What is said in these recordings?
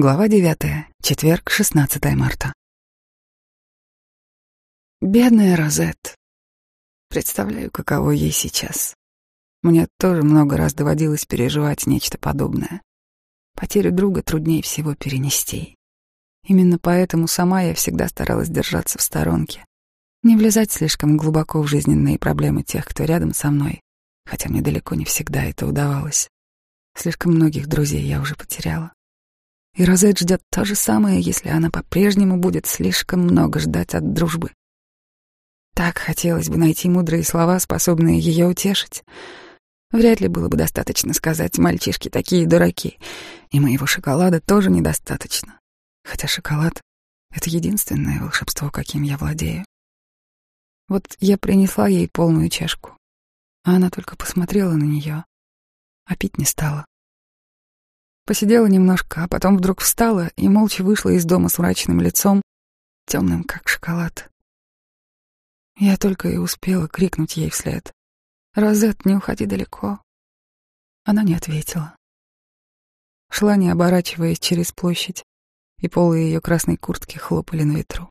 Глава девятая. Четверг, 16 марта. Бедная Розет. Представляю, каково ей сейчас. Мне тоже много раз доводилось переживать нечто подобное. Потерю друга труднее всего перенести. Именно поэтому сама я всегда старалась держаться в сторонке, не влезать слишком глубоко в жизненные проблемы тех, кто рядом со мной, хотя мне далеко не всегда это удавалось. Слишком многих друзей я уже потеряла. И Розет ждет то же самое, если она по-прежнему будет слишком много ждать от дружбы. Так хотелось бы найти мудрые слова, способные ее утешить. Вряд ли было бы достаточно сказать «мальчишки такие дураки», и моего шоколада тоже недостаточно. Хотя шоколад — это единственное волшебство, каким я владею. Вот я принесла ей полную чашку, а она только посмотрела на нее, а пить не стала. Посидела немножко, а потом вдруг встала и молча вышла из дома с мрачным лицом, темным, как шоколад. Я только и успела крикнуть ей вслед. «Розет, не уходи далеко». Она не ответила. Шла, не оборачиваясь, через площадь, и полы ее красной куртки хлопали на ветру.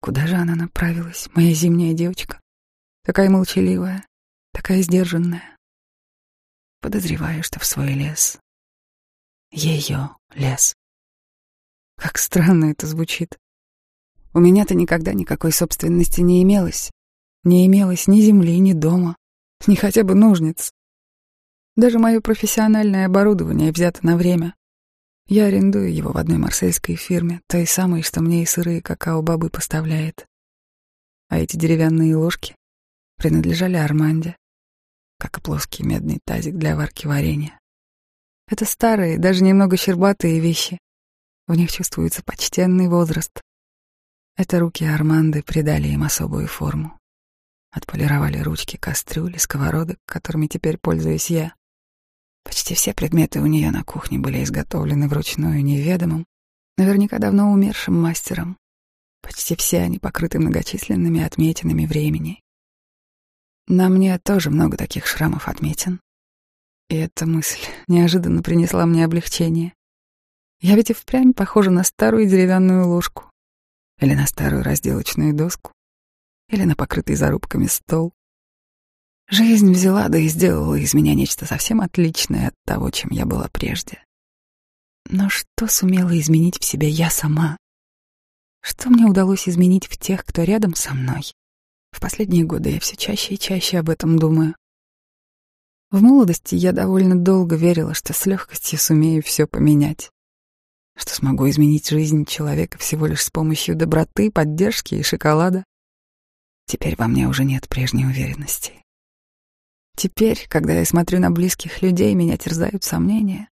Куда же она направилась, моя зимняя девочка? Такая молчаливая, такая сдержанная. Подозреваю, что в свой лес. Ее лес. Как странно это звучит. У меня-то никогда никакой собственности не имелось. Не имелось ни земли, ни дома, ни хотя бы ножниц. Даже мое профессиональное оборудование взято на время. Я арендую его в одной марсельской фирме, той самой, что мне и сырые какао-бобы поставляет. А эти деревянные ложки принадлежали Арманде как и плоский медный тазик для варки варенья. Это старые, даже немного щербатые вещи. В них чувствуется почтенный возраст. Это руки Арманды придали им особую форму. Отполировали ручки кастрюли, сковородок, которыми теперь пользуюсь я. Почти все предметы у нее на кухне были изготовлены вручную неведомым, наверняка давно умершим мастером. Почти все они покрыты многочисленными отметинами времени. На мне тоже много таких шрамов отметин. И эта мысль неожиданно принесла мне облегчение. Я ведь и впрямь похожа на старую деревянную ложку. Или на старую разделочную доску. Или на покрытый зарубками стол. Жизнь взяла да и сделала из меня нечто совсем отличное от того, чем я была прежде. Но что сумела изменить в себе я сама? Что мне удалось изменить в тех, кто рядом со мной? В последние годы я все чаще и чаще об этом думаю. В молодости я довольно долго верила, что с легкостью сумею все поменять, что смогу изменить жизнь человека всего лишь с помощью доброты, поддержки и шоколада. Теперь во мне уже нет прежней уверенности. Теперь, когда я смотрю на близких людей, меня терзают сомнения.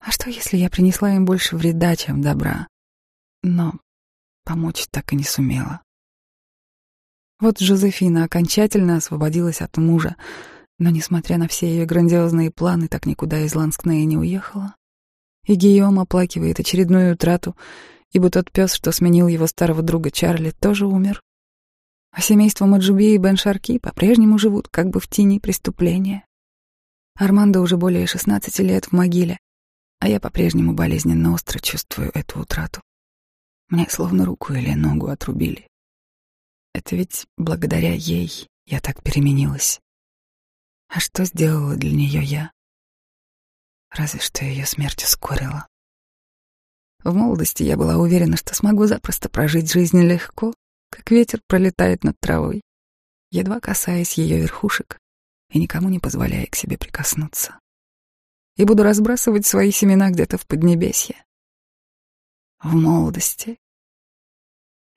А что, если я принесла им больше вреда, чем добра? Но помочь так и не сумела. Вот Жозефина окончательно освободилась от мужа, но, несмотря на все ее грандиозные планы, так никуда из Ланскнея не уехала. И Гийом оплакивает очередную утрату, ибо тот пес, что сменил его старого друга Чарли, тоже умер. А семейство Маджуби и Бен Шарки по-прежнему живут как бы в тени преступления. Армандо уже более 16 лет в могиле, а я по-прежнему болезненно остро чувствую эту утрату. Мне словно руку или ногу отрубили. Это ведь благодаря ей я так переменилась. А что сделала для нее я? Разве что ее смерть ускорила. В молодости я была уверена, что смогу запросто прожить жизнь легко, как ветер пролетает над травой, едва касаясь ее верхушек и никому не позволяя к себе прикоснуться. И буду разбрасывать свои семена где-то в Поднебесье. В молодости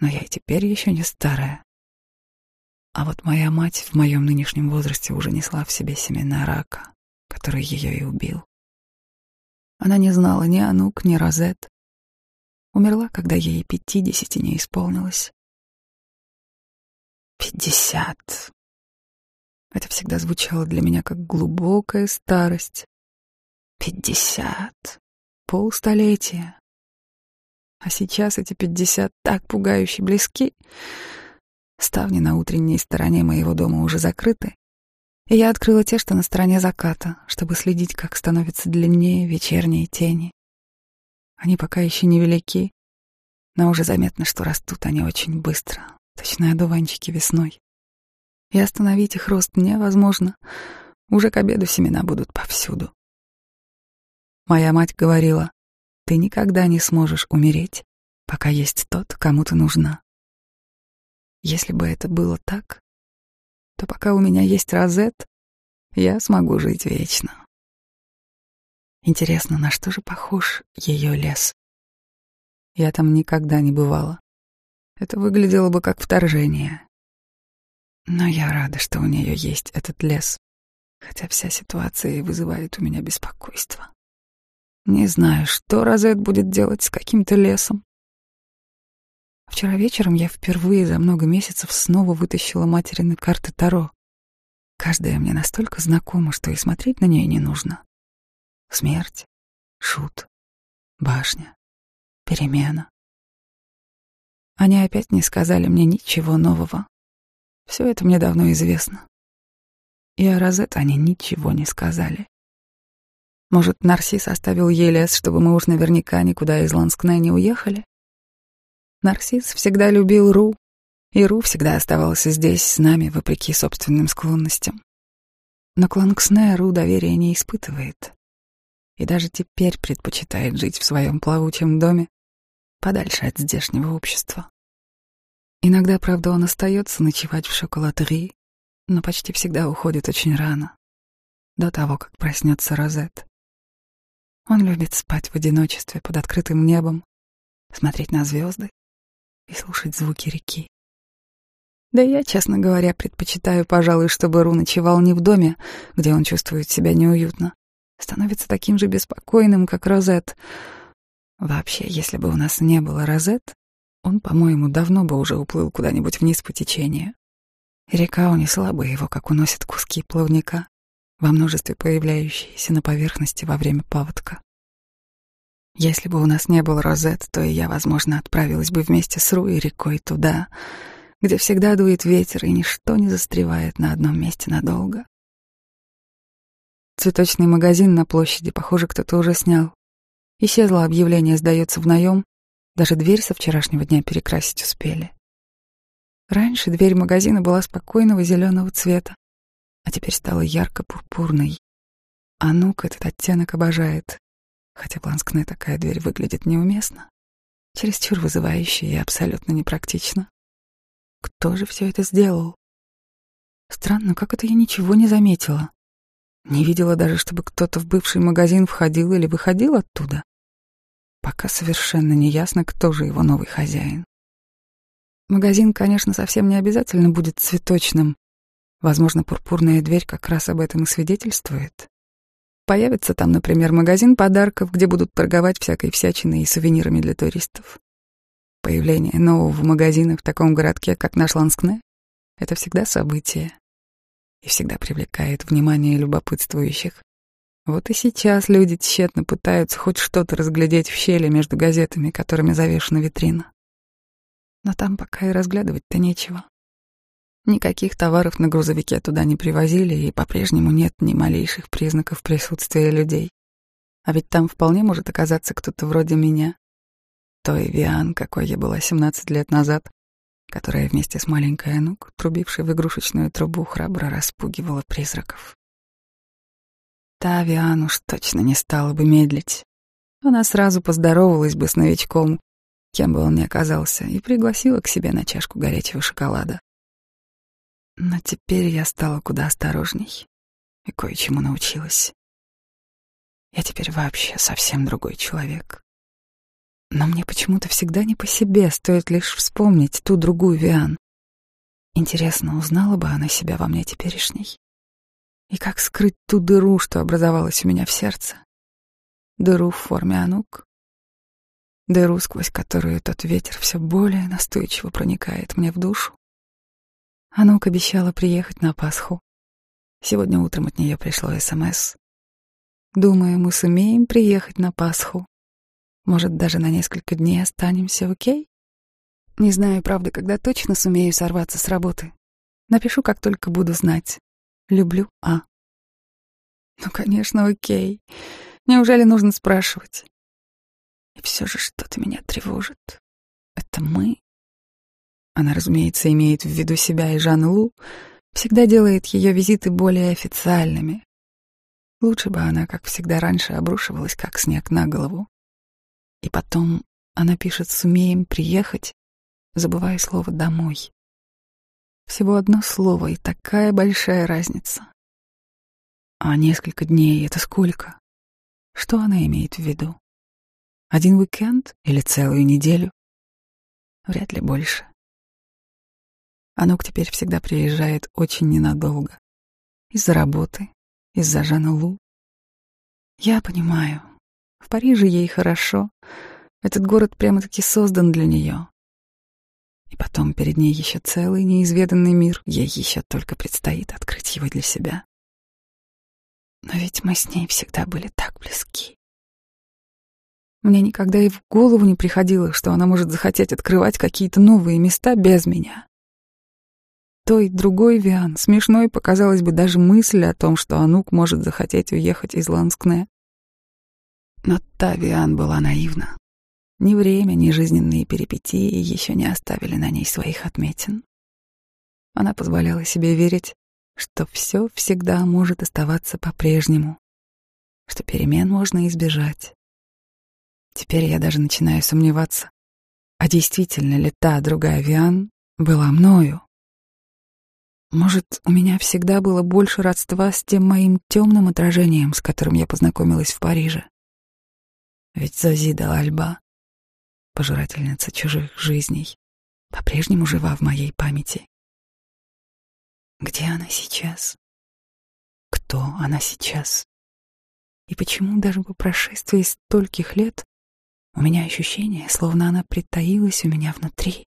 но я и теперь еще не старая. А вот моя мать в моем нынешнем возрасте уже несла в себе семена рака, который ее и убил. Она не знала ни Анук, ни Розет. Умерла, когда ей пятидесяти не исполнилось. Пятьдесят. Это всегда звучало для меня как глубокая старость. Пятьдесят. Полстолетия. А сейчас эти пятьдесят так пугающе близки. Ставни на утренней стороне моего дома уже закрыты. И я открыла те, что на стороне заката, чтобы следить, как становятся длиннее вечерние тени. Они пока еще невелики, но уже заметно, что растут они очень быстро, точно одуванчики весной. И остановить их рост невозможно. Уже к обеду семена будут повсюду. Моя мать говорила, ты никогда не сможешь умереть, пока есть тот, кому ты нужна. Если бы это было так, то пока у меня есть розет, я смогу жить вечно. Интересно, на что же похож ее лес? Я там никогда не бывала. Это выглядело бы как вторжение. Но я рада, что у нее есть этот лес, хотя вся ситуация вызывает у меня беспокойство. Не знаю, что Розет будет делать с каким-то лесом. Вчера вечером я впервые за много месяцев снова вытащила материны карты Таро. Каждая мне настолько знакома, что и смотреть на нее не нужно. Смерть, шут, башня, перемена. Они опять не сказали мне ничего нового. Все это мне давно известно. И о Розет они ничего не сказали. Может, Нарсис оставил ей чтобы мы уж наверняка никуда из Ланскне не уехали? Нарсис всегда любил Ру, и Ру всегда оставался здесь с нами, вопреки собственным склонностям. Но к Ланксне Ру доверия не испытывает. И даже теперь предпочитает жить в своем плавучем доме, подальше от здешнего общества. Иногда, правда, он остается ночевать в шоколадерии, но почти всегда уходит очень рано, до того, как проснется Розет. Он любит спать в одиночестве под открытым небом, смотреть на звезды и слушать звуки реки. Да я, честно говоря, предпочитаю, пожалуй, чтобы Ру ночевал не в доме, где он чувствует себя неуютно, становится таким же беспокойным, как Розет. Вообще, если бы у нас не было Розет, он, по-моему, давно бы уже уплыл куда-нибудь вниз по течению. река унесла бы его, как уносят куски плавника во множестве появляющиеся на поверхности во время паводка. Если бы у нас не было розет, то и я, возможно, отправилась бы вместе с Ру и рекой туда, где всегда дует ветер и ничто не застревает на одном месте надолго. Цветочный магазин на площади, похоже, кто-то уже снял. Исчезло объявление «Сдается в наем», даже дверь со вчерашнего дня перекрасить успели. Раньше дверь магазина была спокойного зеленого цвета, а теперь стала ярко-пурпурной. А Нук этот оттенок обожает, хотя в Ланскне такая дверь выглядит неуместно, чересчур вызывающе и абсолютно непрактично. Кто же все это сделал? Странно, как это я ничего не заметила. Не видела даже, чтобы кто-то в бывший магазин входил или выходил оттуда. Пока совершенно не ясно, кто же его новый хозяин. Магазин, конечно, совсем не обязательно будет цветочным, Возможно, пурпурная дверь как раз об этом и свидетельствует. Появится там, например, магазин подарков, где будут торговать всякой всячиной и сувенирами для туристов. Появление нового магазина в таком городке, как наш Ланскне, это всегда событие и всегда привлекает внимание любопытствующих. Вот и сейчас люди тщетно пытаются хоть что-то разглядеть в щели между газетами, которыми завешена витрина. Но там пока и разглядывать-то нечего. Никаких товаров на грузовике туда не привозили, и по-прежнему нет ни малейших признаков присутствия людей. А ведь там вполне может оказаться кто-то вроде меня. Той Виан, какой я была 17 лет назад, которая вместе с маленькой Анук, трубившей в игрушечную трубу, храбро распугивала призраков. Та Виан уж точно не стала бы медлить. Она сразу поздоровалась бы с новичком, кем бы он ни оказался, и пригласила к себе на чашку горячего шоколада. Но теперь я стала куда осторожней и кое-чему научилась. Я теперь вообще совсем другой человек. Но мне почему-то всегда не по себе, стоит лишь вспомнить ту другую Виан. Интересно, узнала бы она себя во мне теперешней? И как скрыть ту дыру, что образовалась у меня в сердце? Дыру в форме анук? Дыру, сквозь которую тот ветер все более настойчиво проникает мне в душу? Анук обещала приехать на Пасху. Сегодня утром от нее пришло СМС. Думаю, мы сумеем приехать на Пасху. Может, даже на несколько дней останемся, окей? Не знаю, правда, когда точно сумею сорваться с работы. Напишу, как только буду знать. Люблю А. Ну, конечно, окей. Неужели нужно спрашивать? И все же что-то меня тревожит. Это мы? Она, разумеется, имеет в виду себя и Жан Лу, всегда делает ее визиты более официальными. Лучше бы она, как всегда раньше, обрушивалась, как снег на голову. И потом она пишет «сумеем приехать», забывая слово «домой». Всего одно слово, и такая большая разница. А несколько дней — это сколько? Что она имеет в виду? Один уикенд или целую неделю? Вряд ли больше. Анук теперь всегда приезжает очень ненадолго. Из-за работы, из-за Жана Лу. Я понимаю. В Париже ей хорошо. Этот город прямо-таки создан для нее. И потом перед ней еще целый неизведанный мир. Ей еще только предстоит открыть его для себя. Но ведь мы с ней всегда были так близки. Мне никогда и в голову не приходило, что она может захотеть открывать какие-то новые места без меня. Той другой Виан смешной показалась бы даже мысль о том, что Анук может захотеть уехать из Ланскне. Но та Виан была наивна. Ни время, ни жизненные перипетии еще не оставили на ней своих отметин. Она позволяла себе верить, что все всегда может оставаться по-прежнему, что перемен можно избежать. Теперь я даже начинаю сомневаться, а действительно ли та другая Виан была мною? Может, у меня всегда было больше родства с тем моим темным отражением, с которым я познакомилась в Париже? Ведь Зозида Альба пожирательница чужих жизней, по-прежнему жива в моей памяти. Где она сейчас? Кто она сейчас? И почему даже по прошествии стольких лет у меня ощущение, словно она притаилась у меня внутри?